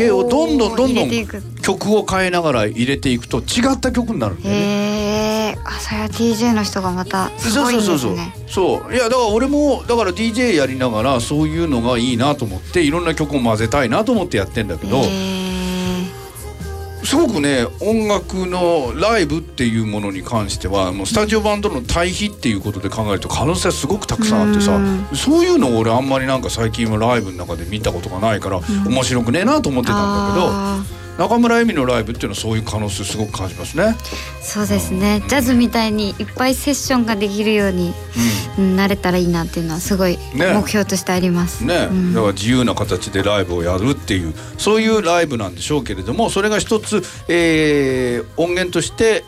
絵をどんどんどんどん。曲を変えながら入れていくと違った曲になるんだよね。へえあそれは DJ の人がまたすそうごいそうそう。そうんですね。そう。いやだから俺もだから DJ やりながらそういうのがいいなと思っていろんな曲を混ぜたいなと思ってやってんだけど、すごくね音楽のライブっていうものに関してはもうスタジオバンドの対比っていうことで考えると可能性はすごくたくさんあってさうん。そういうのを俺あんまりなんか最近はライブの中で見たことがないから面白くねえなと思ってたんだけどあ中村恵美のライブっていうのはそういう可能性すごく感じますね。ーそうですね。ジャズみたいにいっぱいセッションができるように、うん、なれたらいいなっていうのはすごいね。目標としてあります、ね、うん。だから自由な形でライブをやるっていうそういうライブなんでしょうけれどもそれが一つ、えー音源として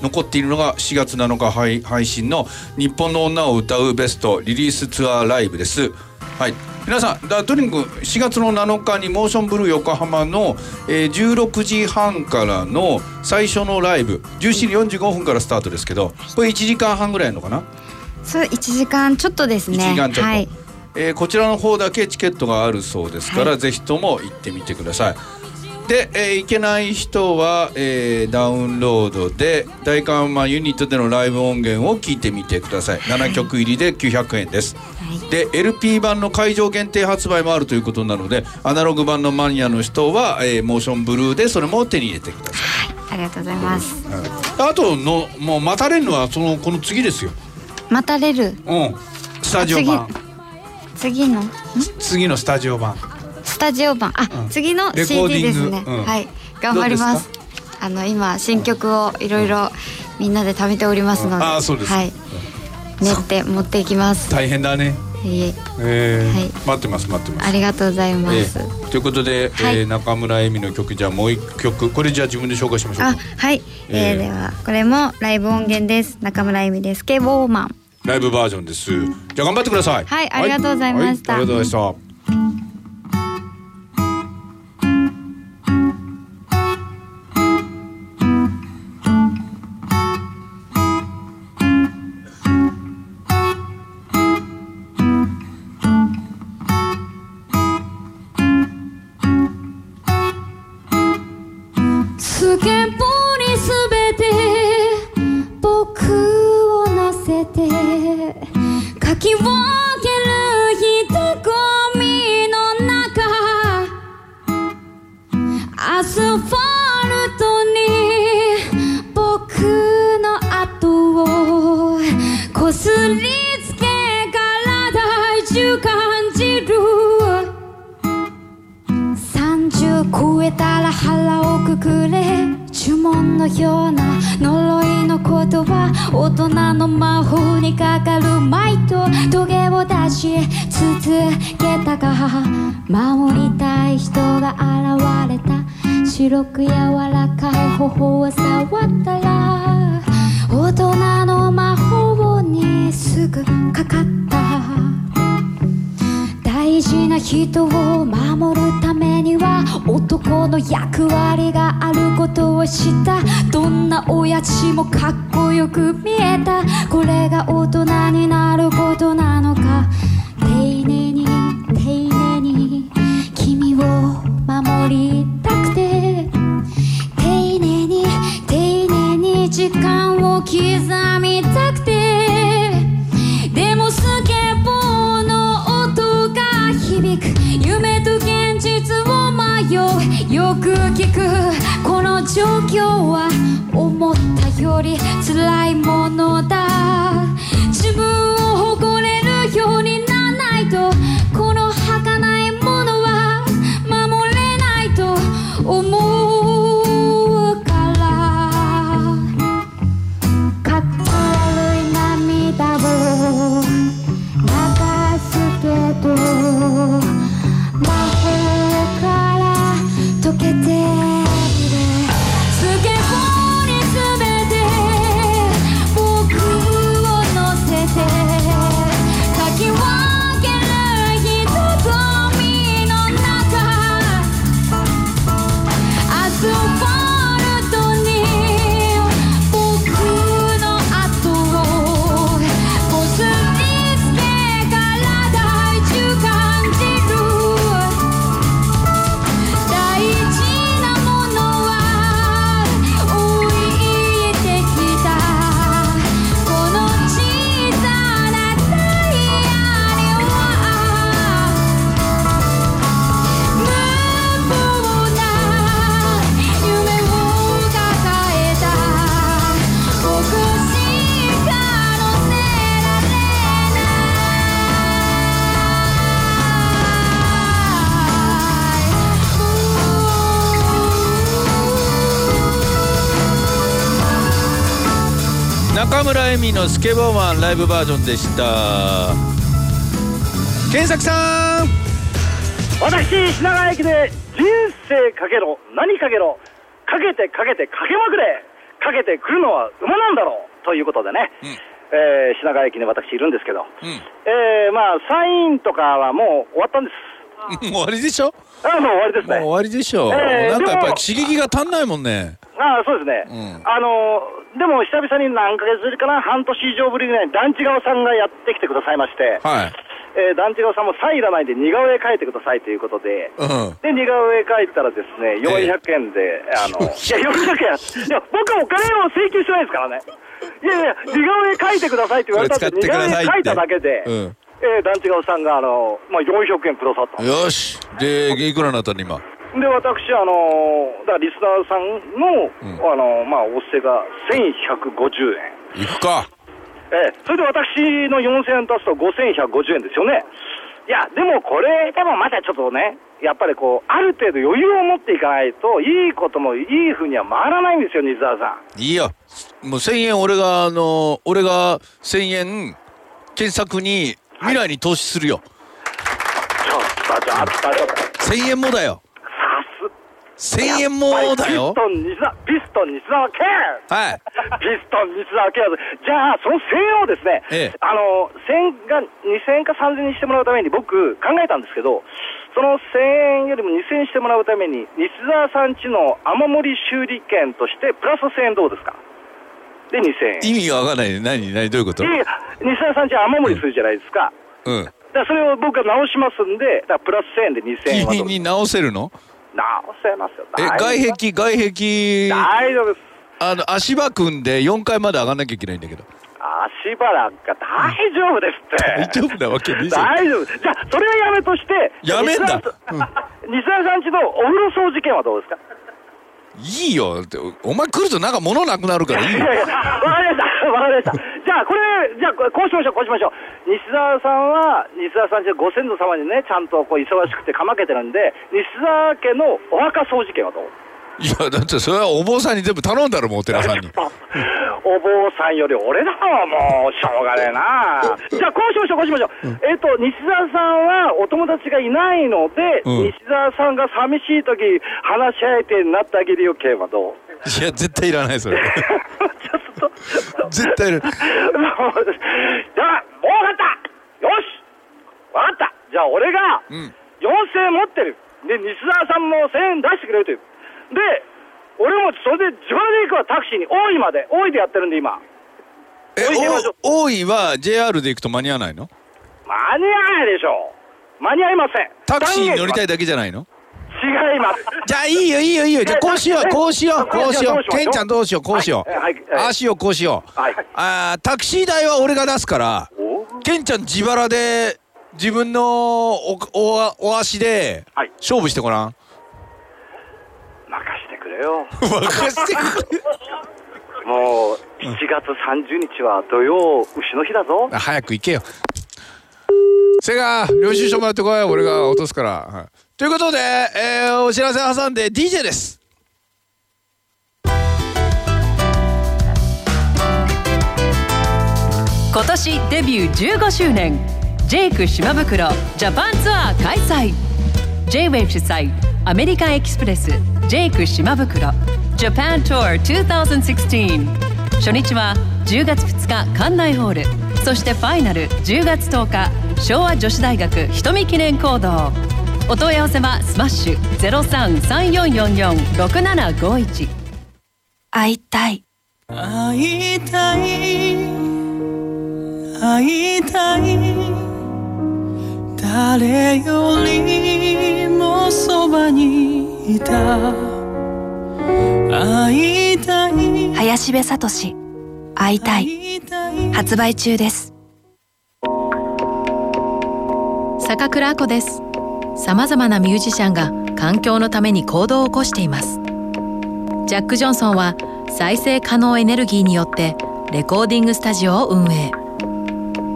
残っているのが4月7日配配信の「日本の女を歌うベストリリースツアーライブ」です。はい。皆さんだとにかく4月の7日にモーションブルー横浜の、えー16時半からの最初のライブ17時45分からスタートですけどこれ1時間半ぐらいのかな？そう1時間ちょっとですね。1時間ちょっと、はい。えーこちらの方だけチケットがあるそうですから、はぜひとも行ってみてくださいで、えー行けない人は、えーダウンロードで大観マユニットでのライブ音源を聞いてみてください。7曲入りで900円です、で LP 版の会場限定発売もあるということなのでアナログ版のマニアの人は、えーモーションブルーでそれも手に入れてください。ありがとうございます。あとのもう待たれるのはそのこの次ですよ。待たれる。うん。スタジオ版。次。の？ん？次のスタジオ版。スタジオ版。あ、うん。次の CD ですね、うん。はい。頑張ります。あの今新曲をいろいろみんなで貯めておりますので、あーそうですはい。練って持っていきます。大変だね。いええ。ーはい。待ってます待ってます。ありがとうございます、えーということで、はい。えー中村恵美の曲じゃあもう一曲。これじゃあ自分で紹介しましょうはい、ええ。ーーではこれもライブ音源です。中村恵美です。スケボーマンライブバージョンです。じゃあ頑張ってください。はいありがとうございました。はいありがとうございました大人の魔法にかかるマイとトゲを出し続けたが守りたい人が現れた。白く柔らかい頬を触ったら。大人の魔法にすぐかかった。大事な人を守るためには男の役割があることを知った。どんな親父もかっこよく見えた。これが大人になることなのか。丁寧に丁寧に君を守りたくて。丁寧に丁寧に時間を刻みたくて。く聞くこの状況は思ったより辛いものだ恵美のスケボーマンライブバージョンでした。検索さん。私品川駅で人生かけろ何かけろかけてかけてかけまくれかけてくるのは馬なんだろうということでね、うん。えー品川駅に私いるんですけど、うん。えーまあサインとかはもう終わったんです 終わりでしょ？あもう終わりですね。もう終わりでしょ、えーなんかやっぱり刺激が足んないもんね。ああそうですね、うん。あのでも久々に何ヶ月ぶりかな？半年以上ぶりぐらいに団地川さんがやってきてくださいまして、はい。えー団地川さんもサインいらないんで似顔絵描いてくださいということで、うん。で、似顔絵描いたらですね、400円で、あの、いや、400円。いや、僕はお金を請求してないですからね。いやいや、似顔絵描いてくださいって言われたんで、て似顔絵くださいって。描いただけで、うんえー団地川さんが、あの、まあ、400円くださった。よしでいくらになったの今？で、私、あの、だからリスナーさんの、うんあの、まあ、お布施が1150円。いくかええ、それで私の4000円足すと5150円ですよね。いや、でもこれ、でもまだちょっとね、やっぱりこう、ある程度余裕を持っていかないと、いいこともいいふうには回らないんですよ、西澤さん。いいよもう1000円俺があの俺が1000円検索に未来に投資するよ、ちょっと、ちょっと、ちょっと、1000円もだよ。さす。1000円もだよピストン西澤、ピストン西澤健。はい。ピストン西澤健。じゃあ、その1000円をですね、ええ。あの、1000が2000円か3000円にしてもらうために僕考えたんですけど、その1000円よりも2000円してもらうために、西澤さんちの雨漏り修理券として、プラス1000円どうですか？で、2000円。意味がわかんないね何何どういうこと？いやいや西澤さんち雨漏りするじゃないですか。うんだからそれを僕が直しますんで、だプラス1000円で2000円はに直せるの？直せますよ。え外壁外壁大丈夫です。あの足場組んで4階まで上がんなきゃいけないんだけど足場なんか大丈夫ですって。大丈夫なわけねえじゃん大丈夫。じゃあ、それはやめとして、やめんだ西澤さん西澤さんちのお風呂掃除券はどうですか？いいよ。ってお前来るとなんか物なくなるからいいよ。いやいや、わかりました、わかりました。じゃあ、これ、じゃあ、こうしましょう、こうしましょう。西澤さんは、西澤さんちのご先祖様にね、ちゃんとこう忙しくてかまけてるんで、西澤家のお墓掃除券はどう？いやだってそれはお坊さんに全部頼んだろもうお寺さんに。あお坊さんより俺だわ、もう、しょうがねえな。じゃあ、こうしましょう、こうしましょう。えっ、と、西澤さんはお友達がいないので、うん。西澤さんが寂しい時話し相手になってあげるよ、券はどう？いや絶対いらないそれ。ちょっと、絶対いらない。じゃあ、もう分かった。よし分かった。じゃあ、俺がうん。4000円持ってる。で、西澤さんも1000円出してくれるという。で、俺もそれで自腹で行くわ、タクシーに。大井まで。大井でやってるんで、今。え大井は JR で行くと間に合わないの？間に合わないでしょう。間に合いません。タクシーに乗りたいいだけじゃないの？違います。じゃあいいよいいよいいよじゃあこうしようえこうしようえこうしようケンちゃんどうしようこうしようはいはいはいああしようこうしようはい。あータクシー代は俺が出すからお？ケンちゃん自腹で自分のおおお足ではい勝負してごらんよ。任せてくれもう、7月30日は土曜、牛の日だぞ。あ早く行けよ。せが領収書もらってこい俺が落とすから、はい。ということで、えーお知らせ挟んで DJ です。今年デビュー15周年。ジェイク島袋ジャパンツアー開催。J-WAVE 主催アメリカンエキスプレスジェイク島袋。ジャパンツアー2016初日は10月2日関内ホール。そしてファイナル10月10日昭和女子大学人見記念講堂お問い合わせはスマッシュ0334446751会いたい。会いたい。会いたい。誰よりもそばにいた。会いたい。林部聡。会いたい。発売中です。坂倉亜子です。様々なミュージシャンが環境のために行動を起こしています。ジャック・ジョンソンは再生可能エネルギーによってレコーディングスタジオを運営。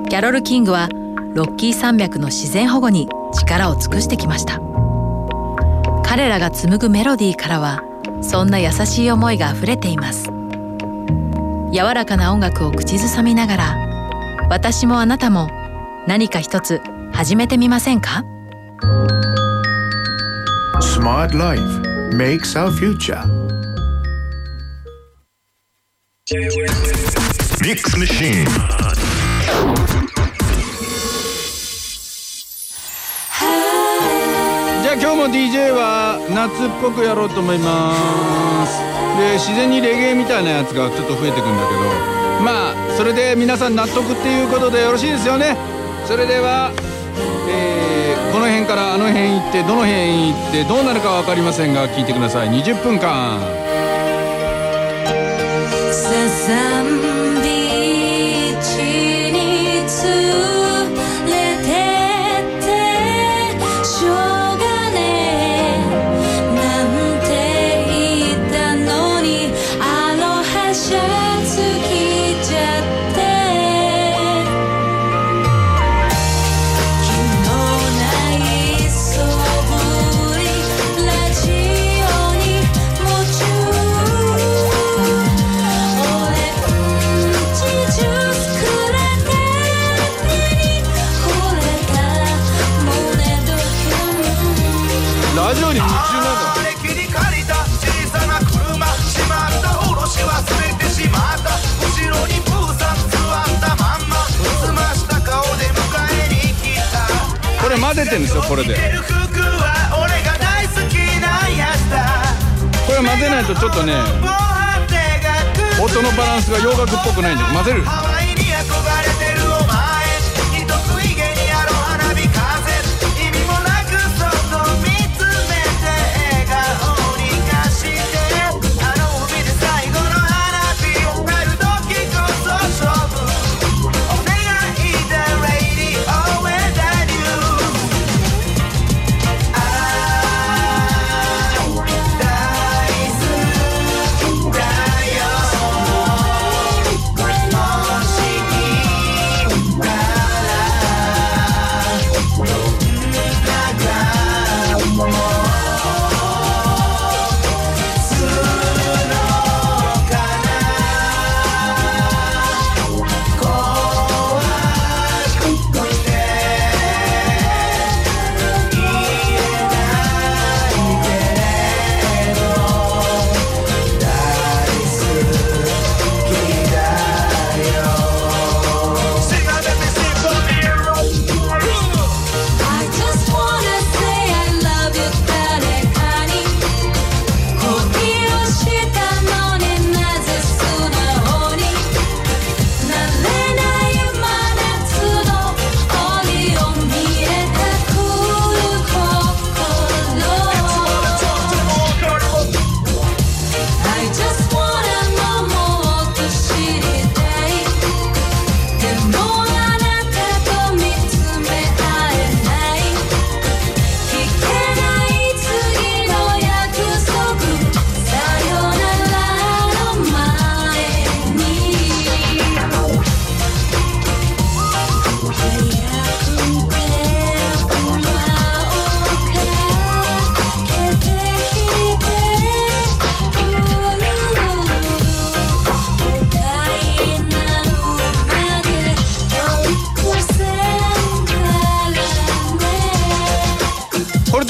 キャロル・キングはロッキー山脈の自然保護に力を尽くしてきました彼らが紡ぐメロディーからはそんな優しい思いがあふれています柔らかな音楽を口ずさみながら私もあなたも何か一つ始めてみませんか？Smart life makes our future. Mix Machine. DJ は夏っぽくやろうと思います。で自然にレゲエみたいなやつがちょっと増えてくんだけど。まあそれで皆さん納得っていうことでよろしいですよね。それでは、えーこの辺からあの辺行ってどの辺行ってどうなるか分かりませんが聞いてください。20分間。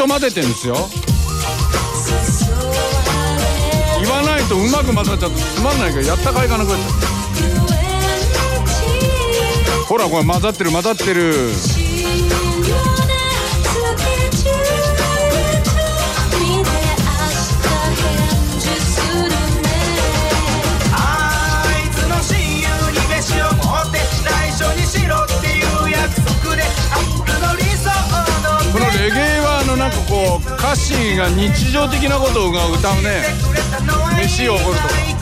と混ぜてんですよ「誘われ言わないとうまく混ざっちゃってつまんないからやったかいかなくなっちゃう。遊園地」ほらこれ混ざってる混ざってる「奇妙なスケジュールと見て明日返事するね」あいつの親友に飯を持って内緒にしろっていう約束で。アップの理想のこのレゲエはあのなんかこう歌詞が日常的なことを歌うね飯をおごるとか。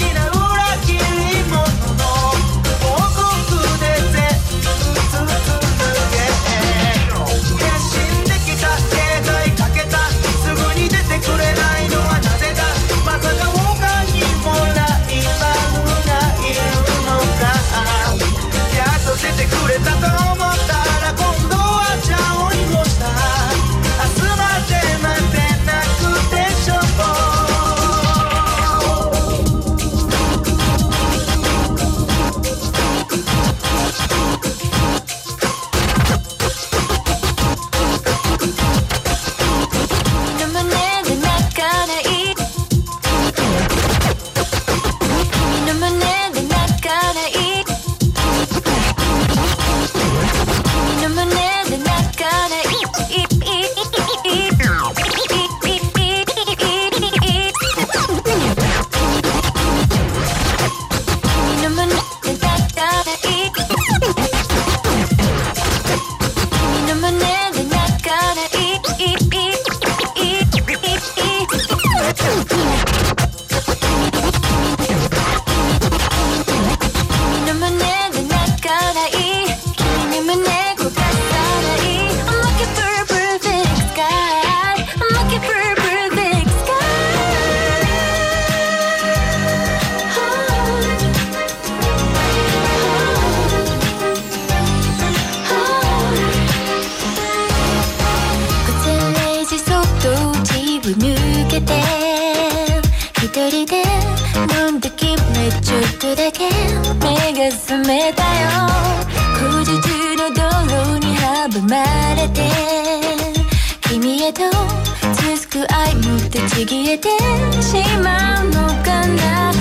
覚めたよ。口実の道路に阻まれて。君へと続く愛もってちぎれてしまうのかな。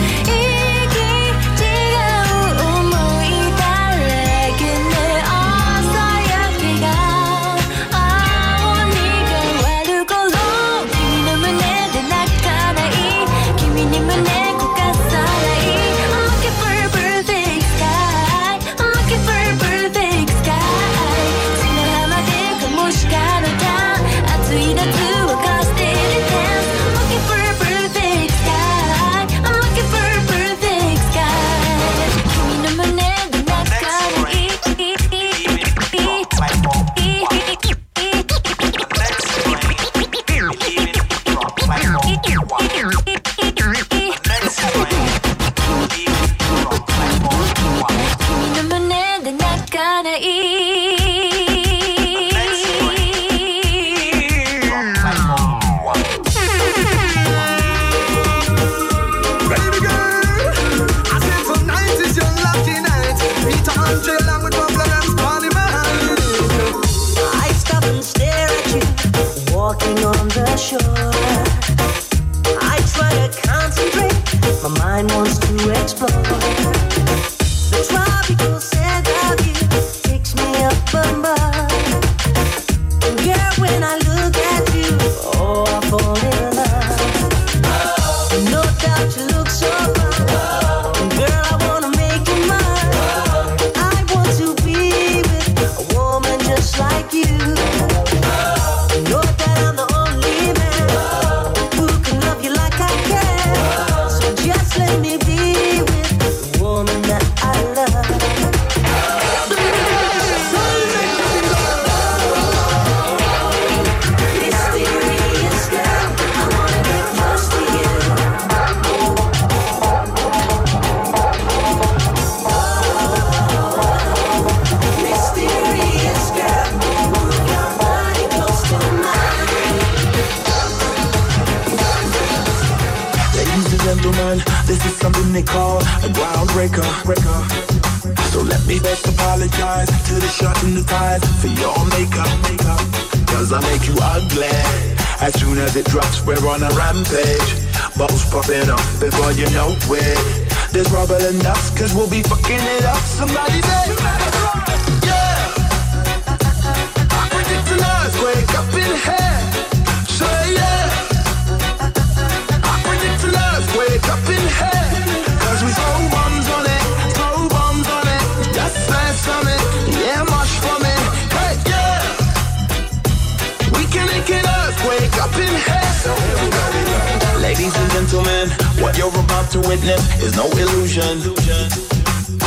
To witness is no illusion.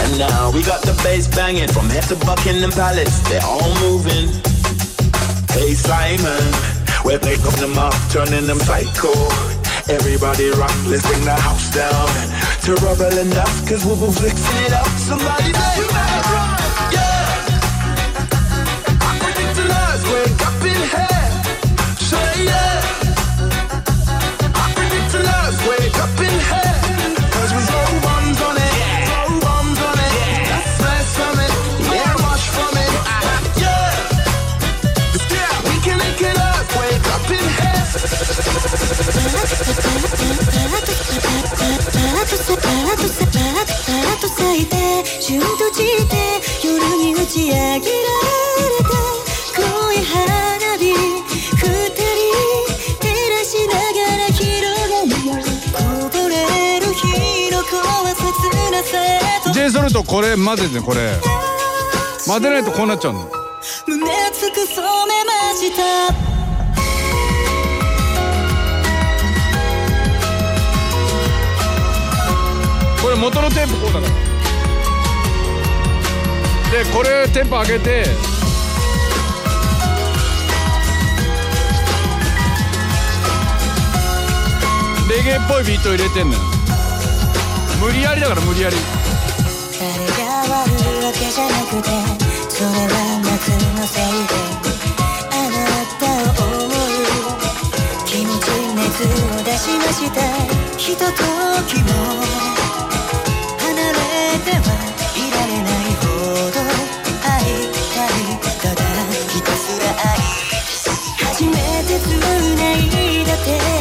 And now we got the bass banging from head to Buckingham Palace. They're all moving. Hey Simon, we're picking them up, turning them psycho. Everybody rock, let's bring the house down to rubble enough, cause we'll be fixing it up. Somebody say, これのソルトこれ混ぜてこれ。混ぜないとこうなっちゃうの。胸つく染めました。これ元のテープこうだから。でこれテンポ上げて。レゲエっぽいビート入れてんの無理やりだから無理やり。誰が悪いわけじゃなくてそれは夏のせいであなたを思う気持ち熱を出しました。ひとときもい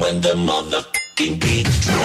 when the motherfucking beat drops.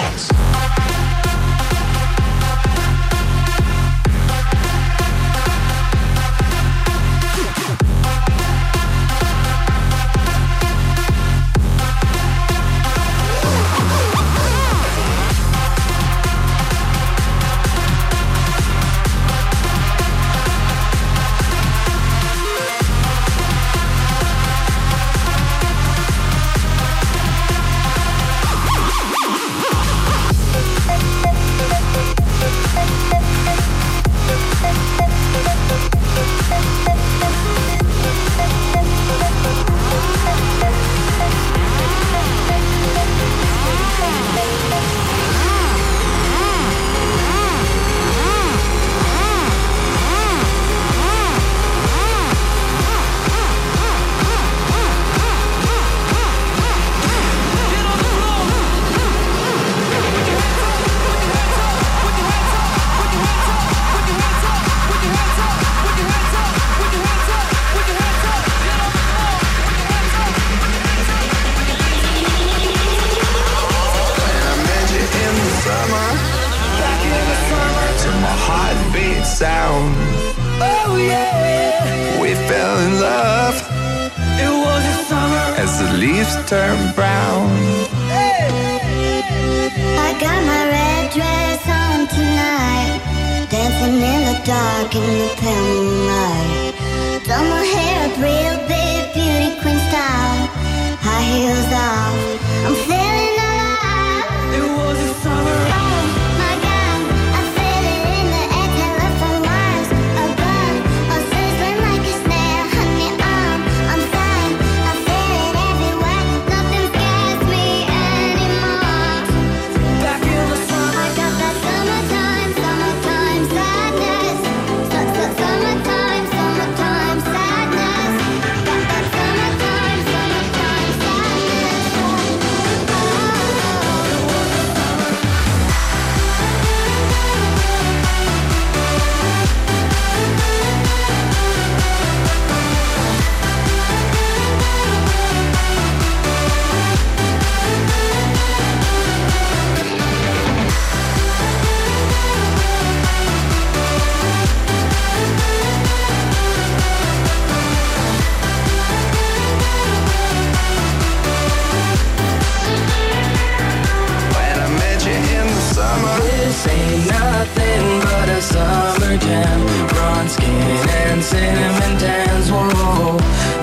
This ain't nothing but a summer jam. Bronze skin and cinnamon tans. Whoa,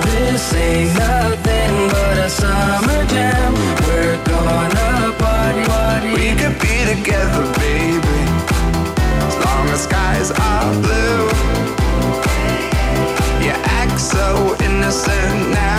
this ain't nothing but a summer jam. We're gonna party, party. We could be together, baby. As long as skies are blue. You act so innocent now.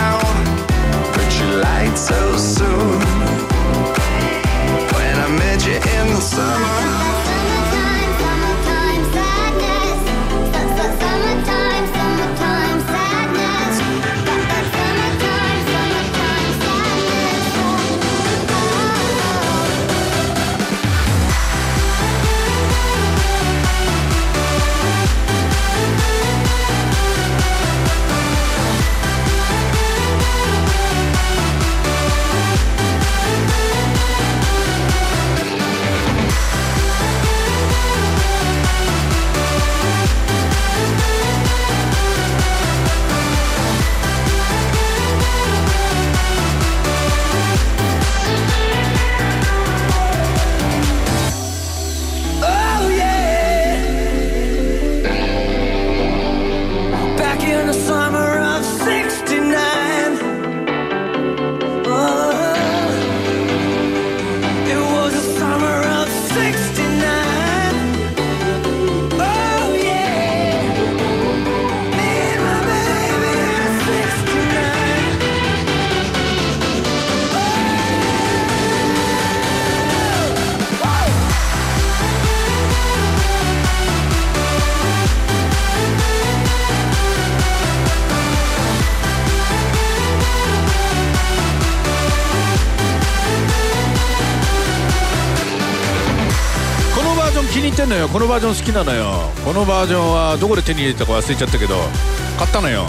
このバージョン好きなのよ。このバージョンはどこで手に入れたか忘れちゃったけど。買ったのよ、うん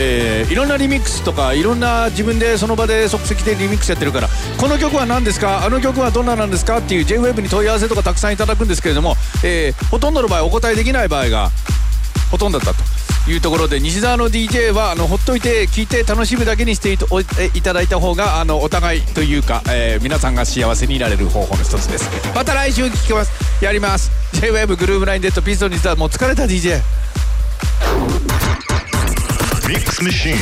えーいろんなリミックスとかいろんな自分でその場で即席でリミックスやってるから。この曲は何ですか？あの曲はどんななんですか？っていう JWEB に問い合わせとかたくさんいただくんですけれども、えーほとんどの場合お答えできない場合がほとんどだったというところで西澤の DJ はあのほっといて聞いて楽しむだけにしていいただいた方があのお互いというか、えー皆さんが幸せにいられる方法の一つです。また来週聞きます。やります。JWEB グルーブラインデッドピストンにしたもう疲れた DJ Mix Machine.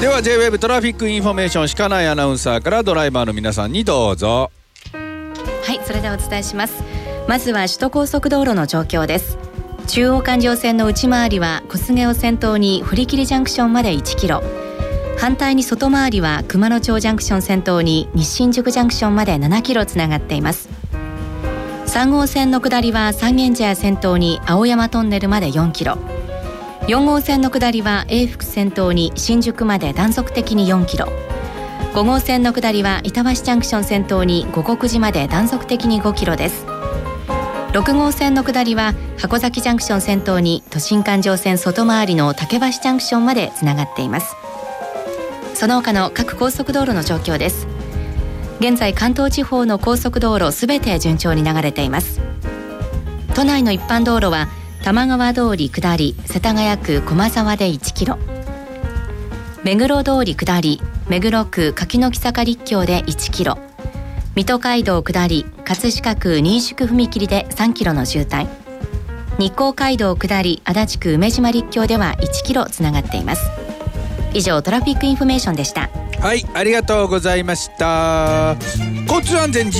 では JWEB トラフィックインフォメーションしかないアナウンサーからドライバーの皆さんにどうぞ。はいそれではお伝えします。まずは首都高速道路の状況です中央環状線の内回りは小菅を先頭に振切ジャンクションまで1キロ。反対に外回りは熊野町ジャンクション先頭に日新宿ジャンクションまで7キロつながっています。3号線の下りは三軒茶屋先頭に青山トンネルまで4キロ。4号線の下りは永福先頭に新宿まで断続的に4キロ。5号線の下りは板橋ジャンクション先頭に五国寺まで断続的に5キロです。6号線の下りは箱崎ジャンクション先頭に都心環状線外回りの竹橋ジャンクションまでつながっています。その他の各高速道路の状況です。現在関東地方の高速道路すべて順調に流れています。都内の一般道路は玉川通り下り世田谷区駒沢で1キロ。目黒通り下り目黒区柿の木坂立橋で1キロ。水戸街道下り葛飾区新宿踏切で3キロの渋滞。日光街道下り足立区梅島陸橋では1キロつながっています。以上トラフィックインフォメーションでした。はいありがとうございました。交通安全